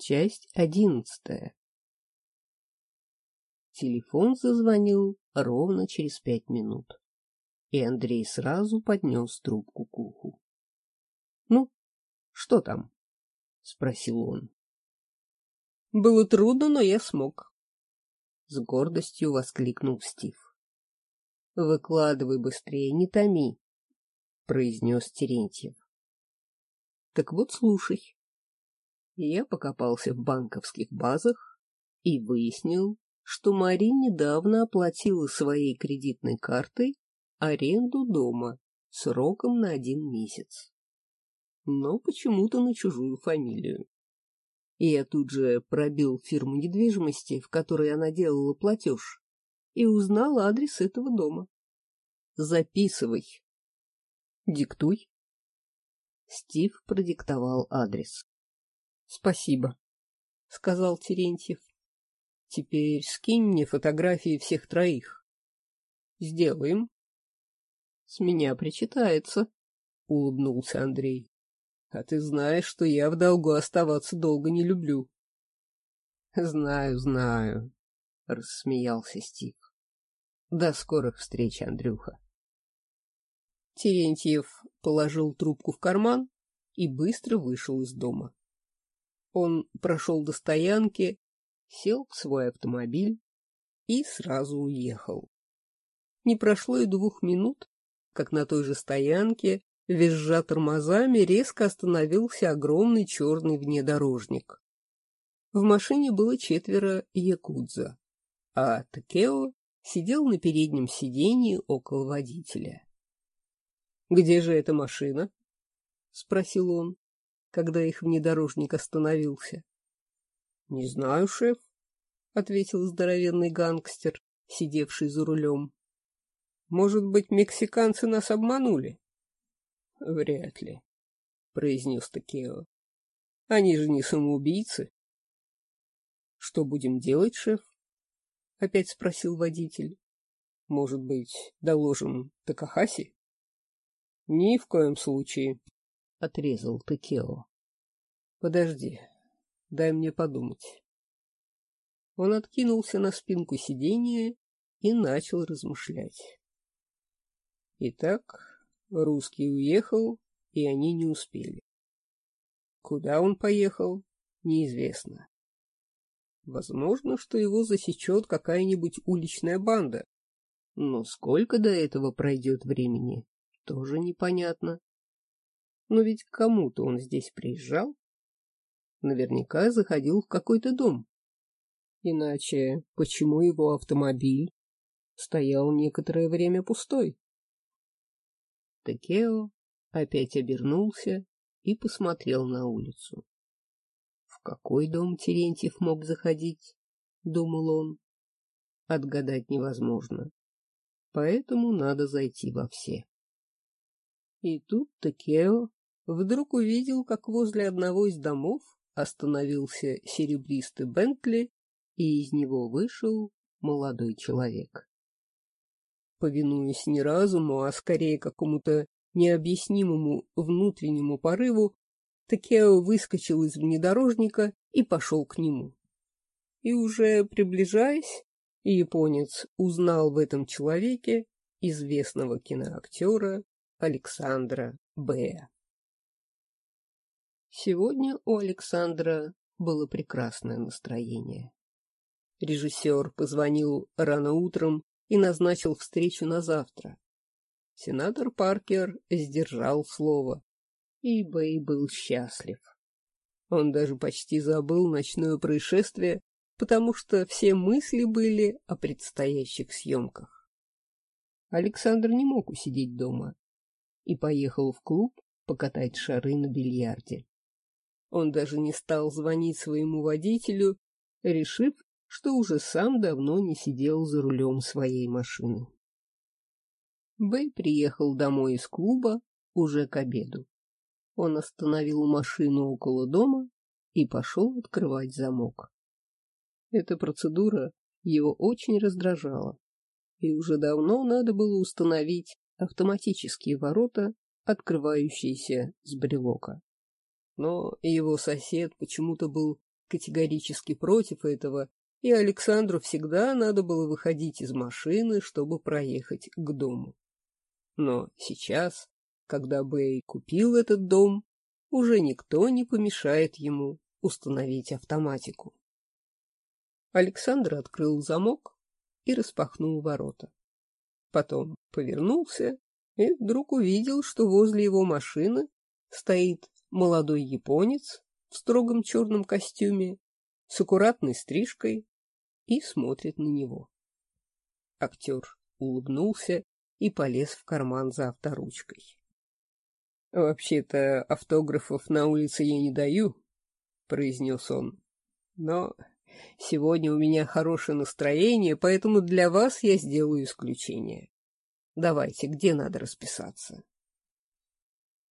Часть одиннадцатая. Телефон зазвонил ровно через пять минут, и Андрей сразу поднес трубку к уху. — Ну, что там? — спросил он. — Было трудно, но я смог. С гордостью воскликнул Стив. — Выкладывай быстрее, не томи, — произнес Терентьев. — Так вот, слушай. Я покопался в банковских базах и выяснил, что Мари недавно оплатила своей кредитной картой аренду дома сроком на один месяц. Но почему-то на чужую фамилию. И я тут же пробил фирму недвижимости, в которой она делала платеж, и узнал адрес этого дома. Записывай. Диктуй. Стив продиктовал адрес. Спасибо, — сказал Терентьев. — Теперь скинь мне фотографии всех троих. — Сделаем. — С меня причитается, — улыбнулся Андрей. — А ты знаешь, что я в долгу оставаться долго не люблю. — Знаю, знаю, — рассмеялся Стив. — До скорых встреч, Андрюха. Терентьев положил трубку в карман и быстро вышел из дома. Он прошел до стоянки, сел в свой автомобиль и сразу уехал. Не прошло и двух минут, как на той же стоянке, визжа тормозами, резко остановился огромный черный внедорожник. В машине было четверо якудза, а Такео сидел на переднем сиденье около водителя. — Где же эта машина? — спросил он когда их внедорожник остановился. — Не знаю, шеф, — ответил здоровенный гангстер, сидевший за рулем. — Может быть, мексиканцы нас обманули? — Вряд ли, — произнес Такео. — Они же не самоубийцы. — Что будем делать, шеф? — опять спросил водитель. — Может быть, доложим Такахаси? — Ни в коем случае, — отрезал Такео. — Подожди, дай мне подумать. Он откинулся на спинку сиденья и начал размышлять. Итак, русский уехал, и они не успели. Куда он поехал, неизвестно. Возможно, что его засечет какая-нибудь уличная банда. Но сколько до этого пройдет времени, тоже непонятно. Но ведь кому-то он здесь приезжал. Наверняка заходил в какой-то дом. Иначе почему его автомобиль стоял некоторое время пустой? Такео опять обернулся и посмотрел на улицу. В какой дом Терентьев мог заходить, думал он. Отгадать невозможно. Поэтому надо зайти во все. И тут Такео вдруг увидел, как возле одного из домов остановился серебристый Бентли, и из него вышел молодой человек. Повинуясь не разуму, а скорее какому-то необъяснимому внутреннему порыву, Такео выскочил из внедорожника и пошел к нему. И уже приближаясь, японец узнал в этом человеке известного киноактера Александра Б. Сегодня у Александра было прекрасное настроение. Режиссер позвонил рано утром и назначил встречу на завтра. Сенатор Паркер сдержал слово, и Бэй был счастлив. Он даже почти забыл ночное происшествие, потому что все мысли были о предстоящих съемках. Александр не мог усидеть дома и поехал в клуб покатать шары на бильярде. Он даже не стал звонить своему водителю, решив, что уже сам давно не сидел за рулем своей машины. Бэй приехал домой из клуба уже к обеду. Он остановил машину около дома и пошел открывать замок. Эта процедура его очень раздражала, и уже давно надо было установить автоматические ворота, открывающиеся с брелока но его сосед почему-то был категорически против этого, и Александру всегда надо было выходить из машины, чтобы проехать к дому. Но сейчас, когда Бэй купил этот дом, уже никто не помешает ему установить автоматику. Александр открыл замок и распахнул ворота. Потом повернулся и вдруг увидел, что возле его машины стоит молодой японец в строгом черном костюме с аккуратной стрижкой и смотрит на него. Актер улыбнулся и полез в карман за авторучкой. — Вообще-то автографов на улице я не даю, — произнес он. — Но сегодня у меня хорошее настроение, поэтому для вас я сделаю исключение. Давайте, где надо расписаться?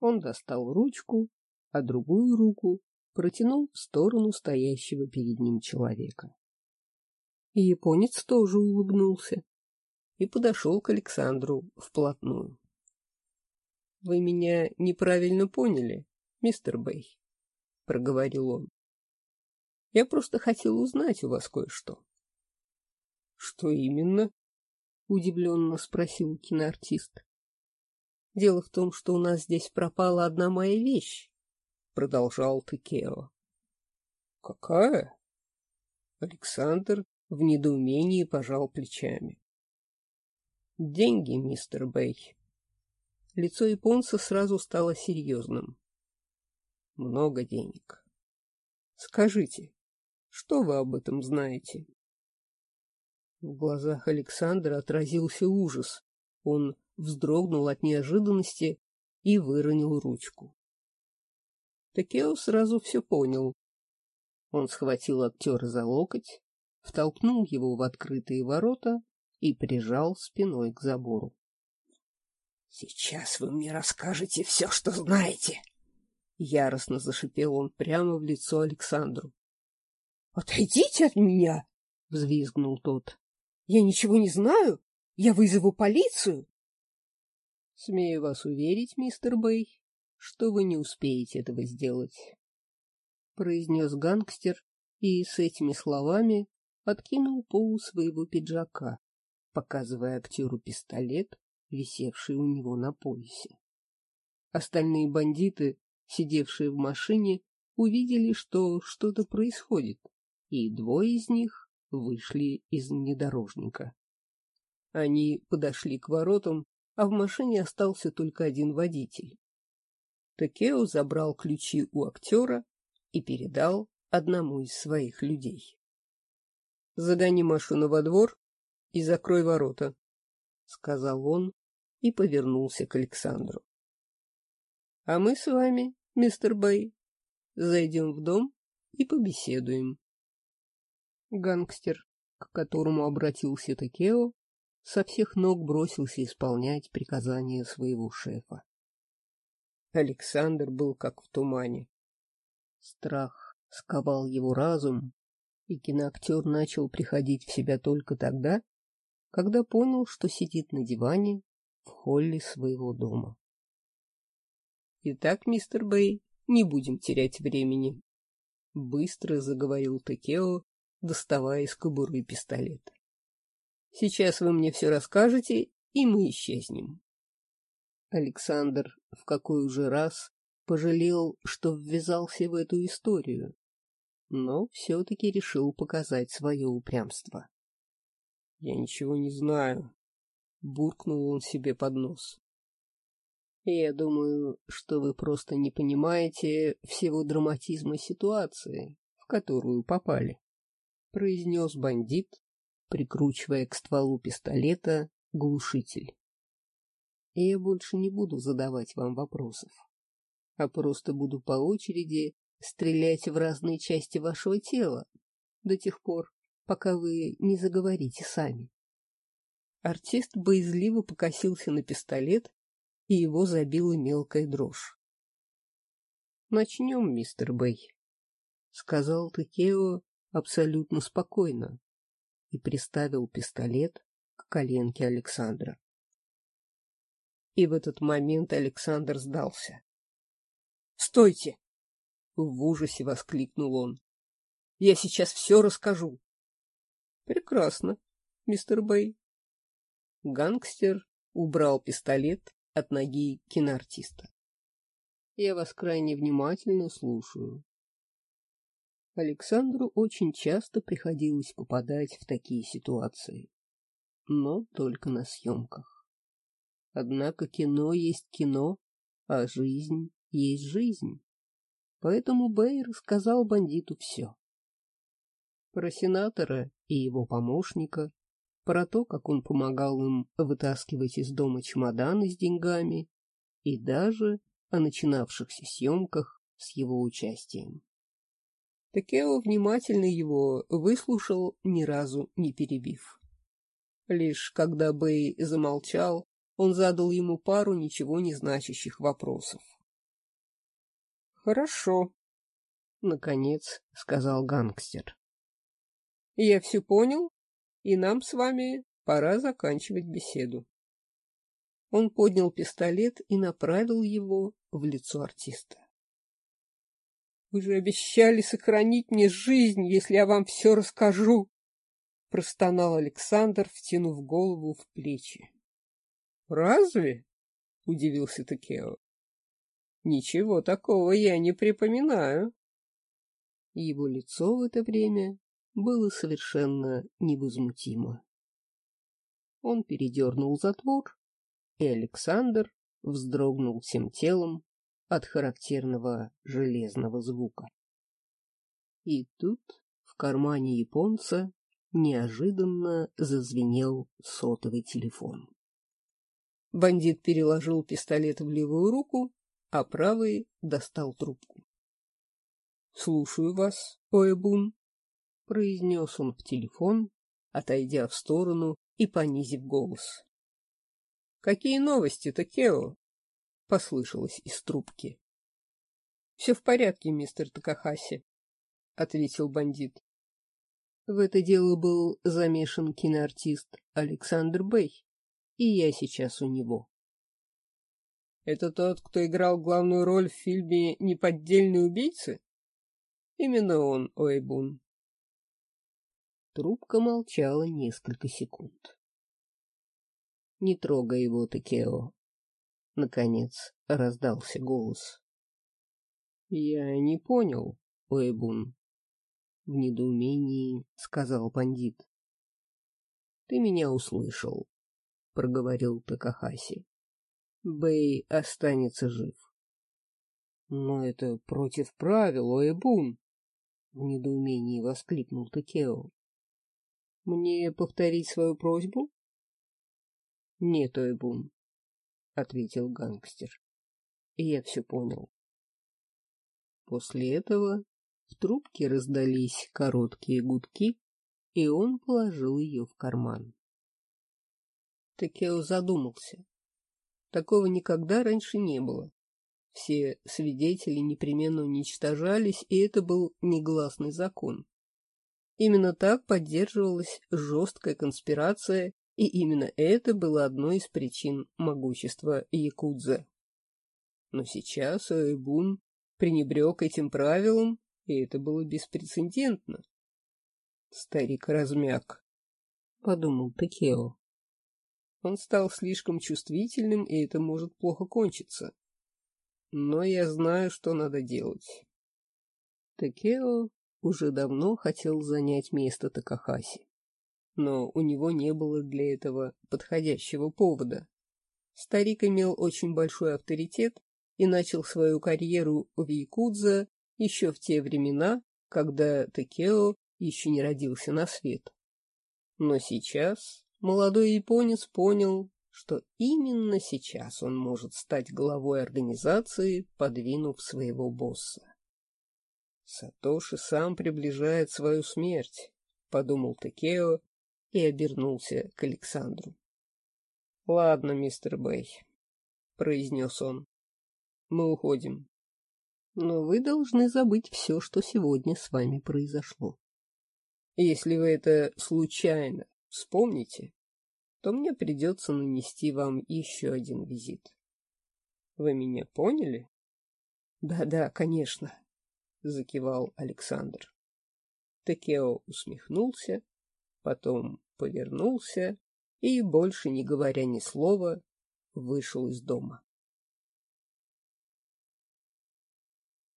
Он достал ручку, а другую руку протянул в сторону стоящего перед ним человека. И японец тоже улыбнулся и подошел к Александру вплотную. — Вы меня неправильно поняли, мистер Бэй, — проговорил он. — Я просто хотел узнать у вас кое-что. — Что именно? — удивленно спросил киноартист. — Дело в том, что у нас здесь пропала одна моя вещь, — продолжал Текео. — Какая? Александр в недоумении пожал плечами. «Деньги, мистер Бэй». Лицо японца сразу стало серьезным. «Много денег. Скажите, что вы об этом знаете?» В глазах Александра отразился ужас. Он вздрогнул от неожиданности и выронил ручку. Такео сразу все понял. Он схватил актера за локоть втолкнул его в открытые ворота и прижал спиной к забору. — Сейчас вы мне расскажете все, что знаете! — яростно зашипел он прямо в лицо Александру. — Отойдите от меня! — взвизгнул тот. — Я ничего не знаю! Я вызову полицию! — Смею вас уверить, мистер Бэй, что вы не успеете этого сделать, — произнес гангстер, и с этими словами откинул полу своего пиджака, показывая актеру пистолет, висевший у него на поясе. Остальные бандиты, сидевшие в машине, увидели, что что-то происходит, и двое из них вышли из внедорожника. Они подошли к воротам, а в машине остался только один водитель. Такео забрал ключи у актера и передал одному из своих людей. Загони машину во двор и закрой ворота, — сказал он и повернулся к Александру. — А мы с вами, мистер Бэй, зайдем в дом и побеседуем. Гангстер, к которому обратился Такео, со всех ног бросился исполнять приказания своего шефа. Александр был как в тумане. Страх сковал его разум, и киноактер начал приходить в себя только тогда, когда понял, что сидит на диване в холле своего дома. «Итак, мистер Бэй, не будем терять времени», — быстро заговорил Текео, доставая из кобуры пистолет. «Сейчас вы мне все расскажете, и мы исчезнем». Александр в какой уже раз пожалел, что ввязался в эту историю но все-таки решил показать свое упрямство. — Я ничего не знаю, — буркнул он себе под нос. — Я думаю, что вы просто не понимаете всего драматизма ситуации, в которую попали, — произнес бандит, прикручивая к стволу пистолета глушитель. — Я больше не буду задавать вам вопросов, а просто буду по очереди стрелять в разные части вашего тела до тех пор, пока вы не заговорите сами. Артист боязливо покосился на пистолет, и его забила мелкая дрожь. — Начнем, мистер Бэй, — сказал Текео абсолютно спокойно и приставил пистолет к коленке Александра. И в этот момент Александр сдался. — Стойте! В ужасе воскликнул он. Я сейчас все расскажу. Прекрасно, мистер Бэй. Гангстер убрал пистолет от ноги киноартиста. Я вас крайне внимательно слушаю. Александру очень часто приходилось попадать в такие ситуации, но только на съемках. Однако кино есть кино, а жизнь есть жизнь. Поэтому Бэй рассказал бандиту все. Про сенатора и его помощника, про то, как он помогал им вытаскивать из дома чемоданы с деньгами, и даже о начинавшихся съемках с его участием. Такео внимательно его выслушал, ни разу не перебив. Лишь когда Бэй замолчал, он задал ему пару ничего не значащих вопросов. — Хорошо, — наконец сказал гангстер. — Я все понял, и нам с вами пора заканчивать беседу. Он поднял пистолет и направил его в лицо артиста. — Вы же обещали сохранить мне жизнь, если я вам все расскажу! — простонал Александр, втянув голову в плечи. Разве? — удивился Такео. — Ничего такого я не припоминаю. Его лицо в это время было совершенно невозмутимо. Он передернул затвор, и Александр вздрогнул всем телом от характерного железного звука. И тут в кармане японца неожиданно зазвенел сотовый телефон. Бандит переложил пистолет в левую руку, а правый достал трубку. — Слушаю вас, Оэбун, — произнес он в телефон, отойдя в сторону и понизив голос. — Какие новости, Такео? — послышалось из трубки. — Все в порядке, мистер Такахаси, — ответил бандит. В это дело был замешан киноартист Александр Бэй и я сейчас у него. Это тот, кто играл главную роль в фильме «Неподдельные убийцы»? Именно он, Ойбун. Трубка молчала несколько секунд. Не трогай его, Такео. Наконец раздался голос. Я не понял, Ойбун. В недоумении сказал бандит. Ты меня услышал. — проговорил Такахаси. Бэй останется жив. — Но это против правил, Оэбун! — в недоумении воскликнул Такео. — Мне повторить свою просьбу? — Нет, Оэбун, — ответил гангстер. — Я все понял. После этого в трубке раздались короткие гудки, и он положил ее в карман. Такео задумался. Такого никогда раньше не было. Все свидетели непременно уничтожались, и это был негласный закон. Именно так поддерживалась жесткая конспирация, и именно это было одной из причин могущества Якудза. Но сейчас Уэбун пренебрег этим правилом, и это было беспрецедентно. Старик размяк, — подумал Такео. Он стал слишком чувствительным, и это может плохо кончиться. Но я знаю, что надо делать. Такео уже давно хотел занять место Такахаси. Но у него не было для этого подходящего повода. Старик имел очень большой авторитет и начал свою карьеру в Якудза еще в те времена, когда Такео еще не родился на свет. Но сейчас молодой японец понял, что именно сейчас он может стать главой организации, подвинув своего босса. Сатоши сам приближает свою смерть, — подумал Такео и обернулся к Александру. — Ладно, мистер Бэй, — произнес он, — мы уходим. Но вы должны забыть все, что сегодня с вами произошло. Если вы это случайно вспомните, то мне придется нанести вам еще один визит. Вы меня поняли? Да, — Да-да, конечно, — закивал Александр. Такео усмехнулся, потом повернулся и, больше не говоря ни слова, вышел из дома.